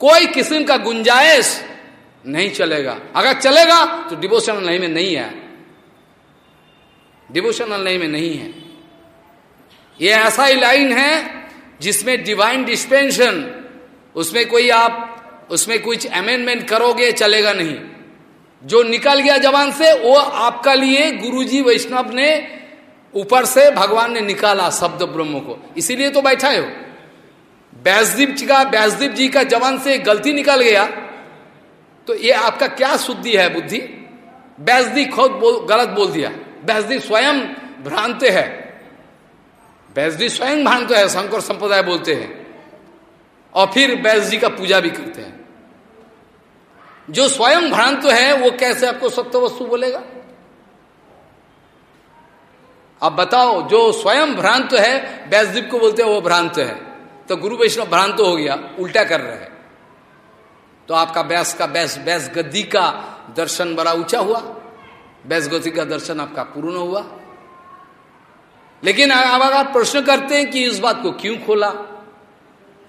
कोई किस्म का गुंजाइश नहीं चलेगा। अगर चलेगा तो डिवोशनल लाइन में नहीं है। डिवोशनल लाइन में नहीं है। यह ऐसा ही लाइन है जिसमें डिवाइन डिस्पेंशन उसमें कोई आप उसमें कुछ अमेंडमेंट करोगे चलेगा नहीं। जो निकल गया जवान से वो आपका लिए गुरुजी वैष्णव ने ऊपर से भगवान ने निकाला शब्द ब्रह्म को। इसीलिए तो बैठा हो बैसदीप जी का बैसदीप जी का जवान से गलती निकल गया। तो ये आपका क्या शुद्धि है बुद्धि? बैसदी खुद बोल, गलत बोल दिया। बैसदी स्वयं भ्रांत है। बैसदी स्वयं भ्रांत है शंकर संप्रदाय बोलते हैं। और फिर बैस जी का पूजा भी करते हैं। जो स्वयं भ्रांत है, वो कैसे आपको सत्य वस्तु बोलेगा? अब बताओ, जो स्वयं भ्रांत है, बैसदीप को बोलते हैं, वो भ्रांत है। तो गुरु वैष्णव भ्रांत हो गया, उल्टा कर रहे हैं। तो आपका बैस का बैस बैस गद्दी का दर्शन बड़ा ऊँचा हुआ। बैस गद्दी का दर्शन आपका पूर्ण हुआ। लेकिन अब अगर प्रश्न करते हैं कि इस बात को क्यों खोला?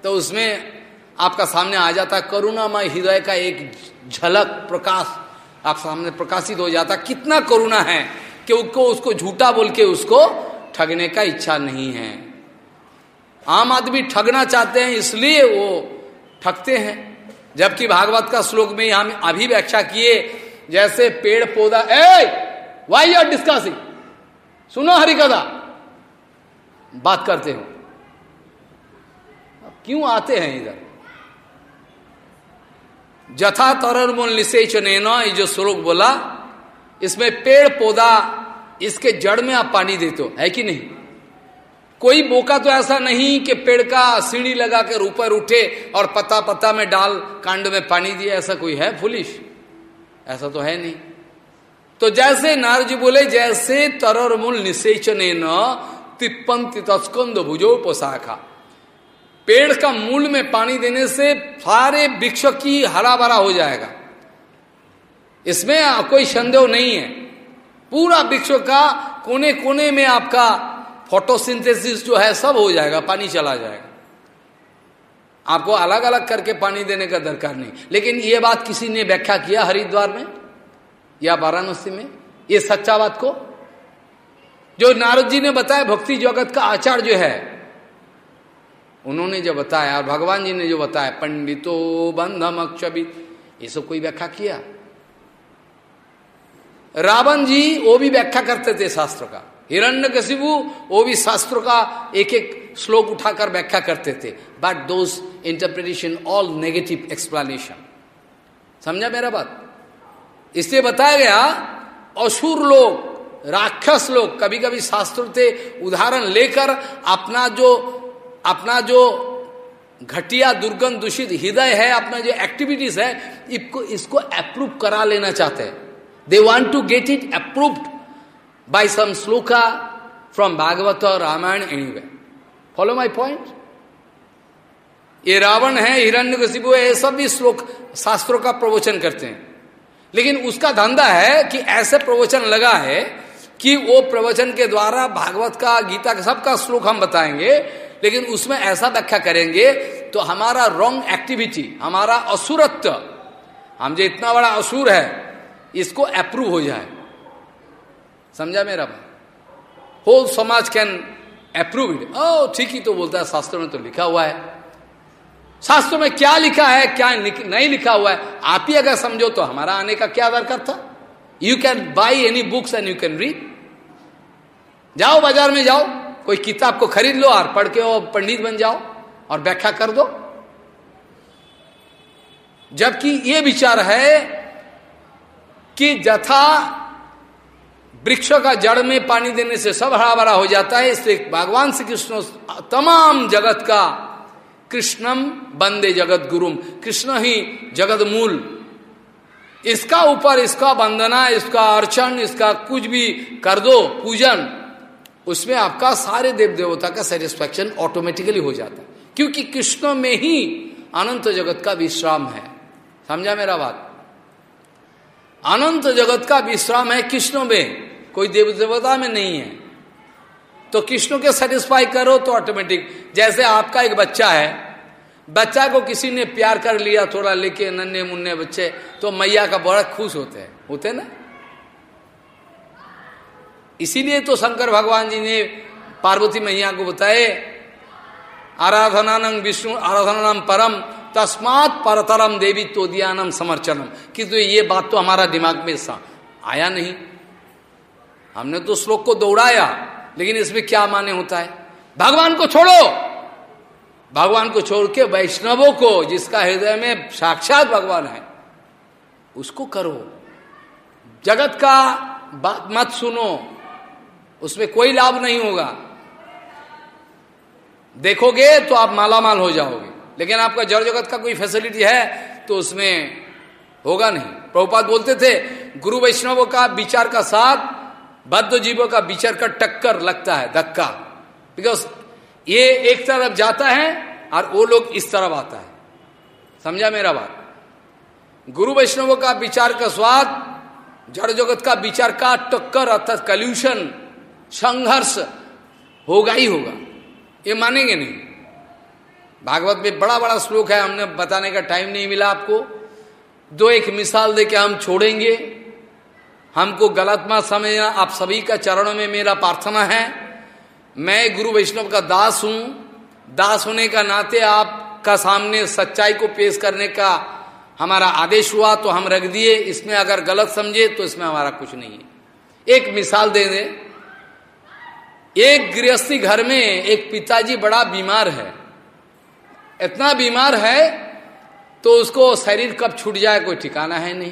तो उसमें आपका सामने आ जाता है करुणामय हृदय का एक झलक, प्रकाश, आप सामने प्रकाशित हो जाता। कितना करुणा है कि उसको उसको झूठा बोल के उसको ठगने का इच्छा नहीं है। आम आदमी ठगना चाहते हैं, इसलिए वो ठगते हैं। जबकि भागवत का श्लोक में हम अभी व्याख्या किए, जैसे पेड़, पौधा ए वाई आर डिस्कसिंग सुनो हरिकथा बात करते हो। क्यों आते हैं इधर? जथा तरर मूल निषेचन ये जो श्लोक बोला, इसमें पेड़ पौधा, इसके जड़ में आप पानी देते हो, है कि नहीं? कोई बोका तो ऐसा नहीं कि पेड़ का सीढ़ी लगा कर ऊपर उठे और पत्ता पत्ता में डाल कांड में पानी दिए, ऐसा कोई है फुलिश? ऐसा तो है नहीं। तो जैसे नारजी बोले, जैसे तरर मूल निषेचन तिप्पन तस्कंद भुजो पोशाखा पेड़ का मूल में पानी देने से सारे वृक्ष की हरा भरा हो जाएगा। इसमें कोई संदेह नहीं है। पूरा वृक्ष का कोने कोने में आपका फोटोसिंथेसिस जो है सब हो जाएगा, पानी चला जाएगा। आपको अलग अलग करके पानी देने का दरकार नहीं। लेकिन ये बात किसी ने व्याख्या किया हरिद्वार में या वाराणसी में? ये सच्चा बात को? जो नारद जी ने बताया, भक्ति जगत का आचार जो है उन्होंने जो बताया और भगवान जी ने जो बताया, पंडितो बंधम अक्षबित ये सब कोई व्याख्या किया? रावण जी, वो भी व्याख्या करते थे शास्त्र का। हिरण्य कशिबु वो भी शास्त्रों का एक एक श्लोक उठाकर व्याख्या करते थे। But those interpretation all negative explanation समझा मेरा बात? इसलिए बताया गया, असुर लोग राक्षस लोग कभी कभी शास्त्र थे उदाहरण लेकर अपना जो अपना जो घटिया दुर्गंध दूषित हृदय है, अपना जो एक्टिविटीज़ है इसको इसको अप्रूव करा लेना चाहते हैं। They want to get it approved by some shloka from Bhagavat और Ramayan anyway follow my point ये रावण है, हिरण्य है, ये सब भी श्लोक, शास्त्रों का प्रवचन करते हैं। लेकिन उसका धंधा है कि ऐसे प्रवचन लगा है कि वो प्रवचन के द्वारा, भागवत का, गीता का सबका श्लोक हम बताएँगे लेकिन उसमें ऐसा व्याख्या करेंगे तो हमारा रॉन्ग एक्टिविटी हमारा असुरत्व, हम जो इतना बड़ा असुर है, इसको अप्रूव हो जाए। समझा मेरा बात? होल समाज कैन अप्रूव इट ओ ठीक ही तो बोलता है, शास्त्र में तो लिखा हुआ है। शास्त्र में क्या लिखा है, क्या नहीं लिखा हुआ है, आप ही अगर समझो तो हमारा आने का क्या दरकार था? You can buy any books and you can read जाओ बाज़ार में जाओ। कोई किताब को खरीद लो और पढ़ के और पंडित बन जाओ और व्याख्या कर दो। जबकि ये विचार है कि जथा वृक्ष का जड़ में पानी देने से सब हरा भरा हो जाता है, इसलिए भगवान श्री कृष्ण तमाम जगत का कृष्णम बंदे जगत गुरुम कृष्ण ही जगत मूल इसका ऊपर इसका वंदना, इसका अर्चन, इसका कुछ भी कर दो, पूजन। उसमें आपका सारे देव देवता का सेटिस्फैक्शन ऑटोमेटिकली हो जाता है। क्योंकि कृष्ण में ही अनंत जगत का विश्राम है। समझा मेरा बात? अनंत जगत का विश्राम है कृष्ण में। कोई देव देवता में नहीं है। तो कृष्ण के सेटिस्फाई करो तो ऑटोमेटिक जैसे आपका एक बच्चा है, बच्चा को किसी ने प्यार कर लिया, थोड़ा लेके नन्हे मुन्ने बच्चे तो मैया का बड़ा खुश होते हैं। होते ना? इसीलिए तो शंकर भगवान जी ने पार्वती मैया को बताए आराधना नंग विष्णु आराधना नम परम, तस्मात परतरम देवी तोदियानम समर्चनम कि तो ये बात तो हमारा दिमाग में सा, आया नहीं। हमने तो श्लोक को दौड़ाया लेकिन इसमें क्या माने होता है? भगवान को छोड़ो! भगवान को छोड़ के वैष्णवों को, जिसका हृदय में साक्षात भगवान है, उसको करो। जगत का बात मत सुनो। उसमें कोई लाभ नहीं होगा। देखोगे तो आप माला माल हो जाओगे। लेकिन आपका जड़ जगत का कोई फैसिलिटी है तो उसमें होगा नहीं। प्रभुपाद बोलते थे, गुरु वैष्णव का विचार का साथ बद्ध जीवों का विचार का टक्कर लगता है, धक्का। बिकॉज़ ये एक तरफ़ जाता है और वो लोग इस तरफ़ आता है। समझा मेरा बात? गुरु वैष्णवों का विचार का स्वाद, जड़ जगत का विचार का टक्कर अर्थात कल्यूशन संघर्ष होगा ही होगा। ये मानेंगे नहीं। भागवत में बड़ा बड़ा श्लोक है, हमने बताने का टाइम नहीं मिला आपको। दो एक मिसाल दे के हम छोड़ेंगे। हमको गलत मत समझना आप सभी का चरणों में मेरा प्रार्थना है। मैं गुरु वैष्णव का दास हूँ। दास होने का नाते आपका सामने सच्चाई को पेश करने का हमारा आदेश हुआ तो हम रख दिए। इसमें अगर गलत समझे तो इसमें हमारा कुछ नहीं है। एक मिसाल दे दे। एक गृहस्थी घर में एक पिताजी बड़ा बीमार है। इतना बीमार है तो उसको शरीर कब छूट जाए कोई ठिकाना है नहीं।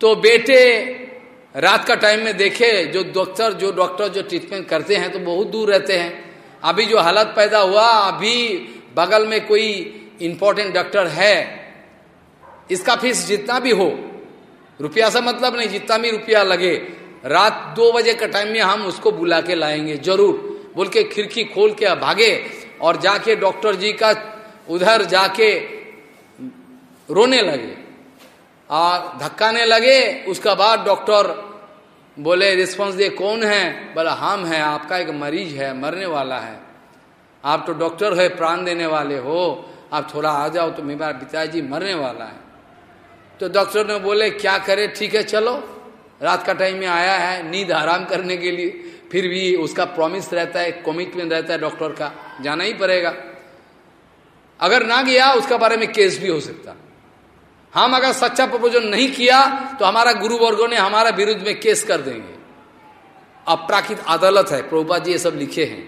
तो बेटे रात का टाइम में देखे, जो डॉक्टर जो डॉक्टर जो ट्रीटमेंट करते हैं तो बहुत दूर रहते हैं। अभी जो हालत पैदा हुआ, अभी बगल में कोई इंपॉर्टेंट डॉक्टर है, इसका फ़ीस जितना भी हो, रुपया से मतलब नहीं, जितना भी रुपया लगे रात दो बजे का टाइम में हम उसको बुला के लाएँगे, ज़रूर। बोल के खिड़की खोल के भागे और जाके डॉक्टर जी का उधर जाके रोने लगे। और धक्काने लगे, उसका बाद डॉक्टर बोले रिस्पांस दे, कौन है? बोला, हम हैं, आपका एक मरीज़ है, मरने वाला है। आप तो डॉक्टर है, प्राण देने वाले हो। आप थोड़ा आ जाओ तो मेरा पिताजी मरने वाला है। तो डॉक्टर ने बोले, क्या करे? ठीक है, चलो। रात का टाइम में आया है, नींद आराम करने के लिए। फिर भी उसका प्रॉमिस रहता है कमिटमेंट रहता है डॉक्टर का। जाना ही पड़ेगा। अगर ना गया उसका बारे में केस भी हो सकता। हम अगर सच्चा प्रपोजन नहीं किया तो हमारा गुरु वर्गो ने हमारा विरुद्ध में केस कर देंगे। अपराकित अदालत है प्रभुपा जी ये सब लिखे हैं।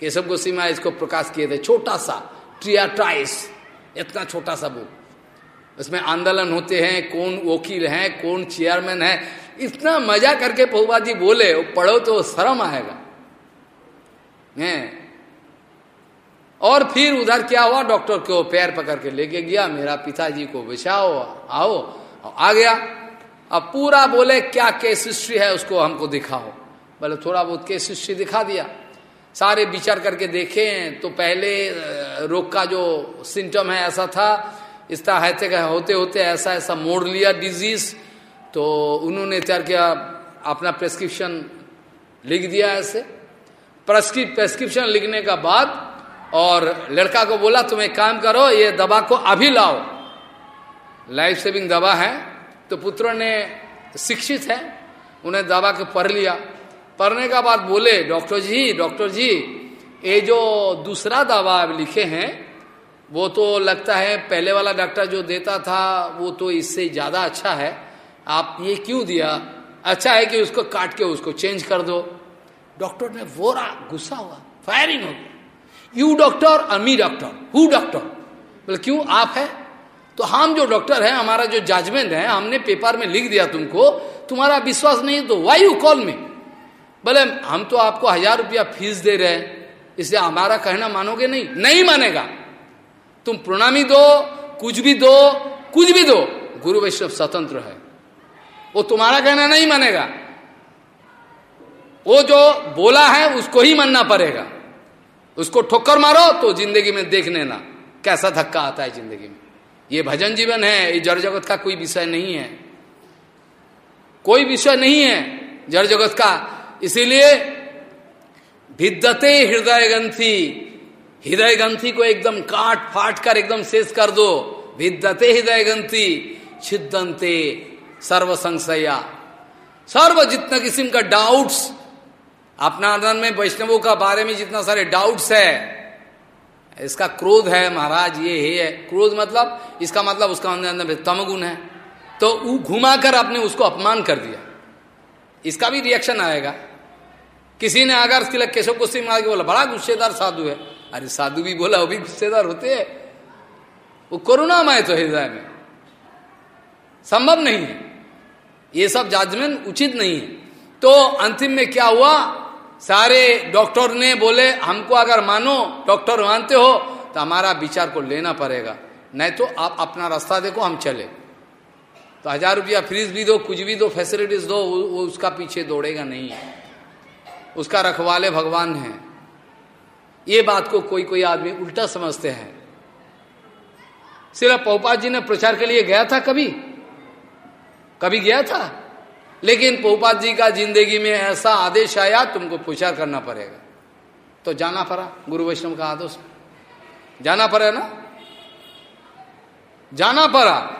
केशव गोस्वी इसको प्रकाश किए थे छोटा सा ट्रियाट्राइस इतना छोटा सा बुक उसमें आंदोलन होते हैं, कौन वकील है, कौन चेयरमैन है इतना मज़ा करके प्रभुपा जी बोले वो पढ़ो तो शर्म आएगा। है। और फिर उधर क्या हुआ? डॉक्टर को पैर पकड़ के लेके गया, मेरा पिताजी को बचाओ, आओ। आ गया। अब पूरा बोले, क्या केस हिस्ट्री है उसको हमको दिखाओ। बोले, थोड़ा बहुत केस हिस्ट्री दिखा दिया। सारे विचार करके देखे तो पहले रोग का जो सिम्टम है ऐसा था, इस तरह होते होते ऐसा ऐसा मोड़ लिया, डिज़ीज़। तो उन्होंने तैयार किया? अपना प्रेस्क्रिप्शन लिख दिया ऐसे। प्रेस्क्रिप्शन लिखने का बाद और लड़का को बोला, तुम एक काम करो, ये दवा को अभी लाओ। लाइफ सेविंग दवा है। तो पुत्र ने शिक्षित है, उन्हें दवा को पढ़ लिया। पढ़ने का बाद बोले, डॉक्टर जी डॉक्टर जी, ये जो दूसरा दवा आप लिखे हैं, वो तो लगता है पहले वाला डॉक्टर जो देता था, वो तो इससे ज़्यादा अच्छा है। आप ये क्यों दिया? अच्छा है कि उसको काट के उसको चेंज कर दो। डॉक्टर ने वो गुस्सा हुआ फायरिंग हो गया। यू डॉक्टर और मी डॉक्टर हु डॉक्टर बोले, क्यों? आप है? तो हम जो डॉक्टर है, हमारा जो जजमेंट है, हमने पेपर में लिख दिया तुमको, तुम्हारा विश्वास नहीं तो वाई यू कॉल में बोले, हम तो आपको हज़ार रुपया फ़ीस दे रहे हैं। इसलिए हमारा कहना मानोगे नहीं? नहीं मानेगा। तुम प्रणामी दो, कुछ भी दो, कुछ भी दो। गुरु वैष्णव स्वतंत्र है। वो तुम्हारा कहना नहीं मानेगा। वो जो बोला है, उसको ही मानना पड़ेगा। उसको ठोकर मारो तो ज़िंदगी में देख लेना कैसा धक्का आता है ज़िंदगी में। ये भजन जीवन है, ये जड़ जगत का कोई विषय नहीं है। कोई विषय नहीं है जड़ जगत का। इसीलिए भिद्दते हृदय ग्रंथि हृदय ग्रंथि को एकदम काट फाट कर, एकदम शेष कर दो। भिद्दते हृदय ग्रंथि छिदंते सर्व संशया सर्व जितना किस्म का डाउट्स अपना आनंद में वैष्णवों का बारे में जितना सारे डाउट्स है, इसका क्रोध है महाराज, ये है क्रोध मतलब इसका मतलब उसका अंदर में तमगुण है। तो वो घुमाकर आपने उसको अपमान कर दिया। इसका भी रिएक्शन आएगा। किसी ने अगर तिलक केशव कुश्ती महाराज बोला, बड़ा गुस्सेदार साधु है। अरे साधु भी बोला, वो भी गुस्सेदार होते हैं। वो करुणामय तो हृदय में। संभव नहीं है। ये सब जजमेंट उचित नहीं है। तो अंतिम में क्या हुआ? सारे डॉक्टर ने बोले, हमको अगर मानो डॉक्टर मानते हो तो हमारा विचार को लेना पड़ेगा। नहीं तो आप अपना रास्ता देखो, हम चले। तो हज़ार रुपया फ्रीज भी दो, कुछ भी दो फैसिलिटीज़ दो, वो उसका पीछे दौड़ेगा नहीं। उसका रखवाले भगवान है। ये बात को कोई कोई आदमी उल्टा समझते हैं। सिर्फ़ पोपा जी ने प्रचार के लिए गया था कभी? कभी गया था? लेकिन पोपात जी का ज़िंदगी में ऐसा आदेश आया, तुमको प्रचार करना पड़ेगा। तो जाना पड़ा, गुरु वैष्णव का आदेश। जाना पड़ा ना? जाना पड़ा।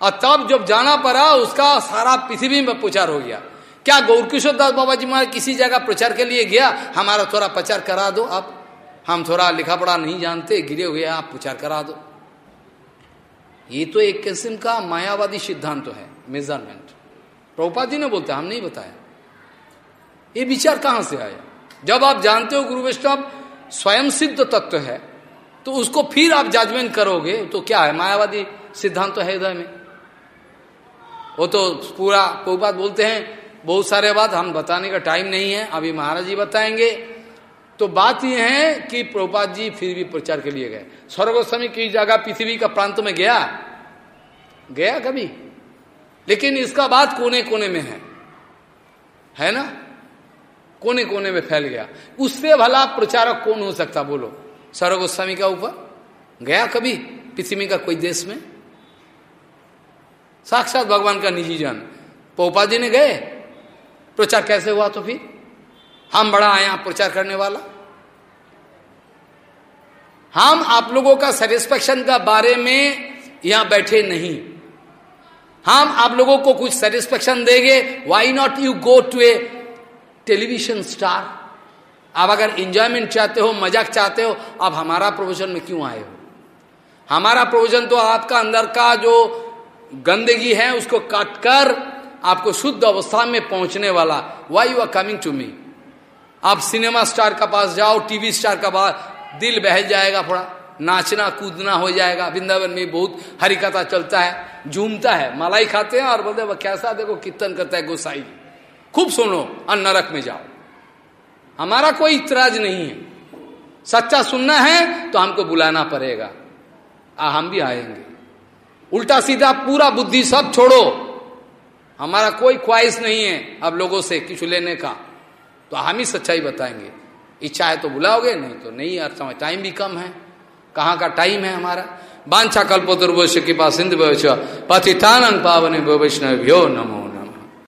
और तब जब जाना पड़ा, उसका सारा पृथ्वी में प्रचार हो गया। क्या गौरकिशोर दास बाबा जी महाराज किसी जगह प्रचार के लिए गया? हमारा थोड़ा प्रचार करा दो आप। हम थोड़ा लिखा पढ़ा नहीं जानते, गिरे हुए आप प्रचार करा दो। ये तो एक किस्म का मायावादी सिद्धांत तो है मेज़रमेंट प्रभुपा जी ने बोलते हम नहीं बताया। ये विचार कहाँ से आया? जब आप जानते हो गुरु वैष्णव स्वयं सिद्ध तत्व है तो उसको फिर आप जजमेंट करोगे तो क्या है? मायावादी सिद्धांत तो है हृदय में। वो तो पूरा प्रभुपाद बोलते हैं, बहुत सारे बात हम बताने का टाइम नहीं है, अभी महाराज जी बताएँगे। तो बात यह है कि प्रभुपाद जी फिर भी प्रचार के लिए गए। स्वर्गोस्वामी की जगह पृथ्वी का प्रांत में गया। गया कभी? लेकिन इसका बात कोने कोने में है। है ना? कोने कोने में फैल गया। उससे भला प्रचारक कौन हो सकता, बोलो? सौरभ गोस्वामी का ऊपर? गया कभी पृथ्वी का कोई देश में? साक्षात भगवान का निजी जन पोपा जी ने गए। प्रचार कैसे हुआ तो फिर? हम बड़ा आए आया प्रचार करने वाला। हम आप लोगों का सेटिस्फेक्शन का बारे में यहाँ बैठे नहीं। हम आप लोगों को कुछ सेटिस्फेक्शन देंगे why not you go to a television star आप अगर इंजॉयमेंट चाहते हो, मज़ाक चाहते हो, आप हमारा प्रोविज़न में क्यों आए हो? हमारा प्रोविज़न तो आपका अंदर का जो गंदगी है, उसको काटकर आपको शुद्ध अवस्था में पहुँचने वाला। Why you are coming to me आप सिनेमा स्टार का पास जाओ, टीवी स्टार का पास, दिल बहल जाएगा थोड़ा, नाचना कूदना हो जाएगा। वृंदावन में बहुत हरिकथा चलता है, झूमता है, मलाई खाते हैं और बोलते वह कैसा, देखो कीर्तन करता है गोसाई खूब सुनो और नरक में जाओ। हमारा कोई इतराज नहीं है। सच्चा सुनना है तो हमको बुलाना पड़ेगा। आ, हम भी आएँगे। उल्टा सीधा पूरा बुद्धि सब छोड़ो। हमारा कोई ख्वाहिश नहीं है अब लोगों से कुछ लेने का। तो हम ही सच्चाई बताएँगे। इच्छा है तो बुलाओगे, नहीं तो नहीं यार समय टाइम भी कम है। कहाँ का टाइम है हमारा? बांछा कल्पोतुर्वश्य के पास सिंधु पतितानंद पावन वैष्णव्यो नमो।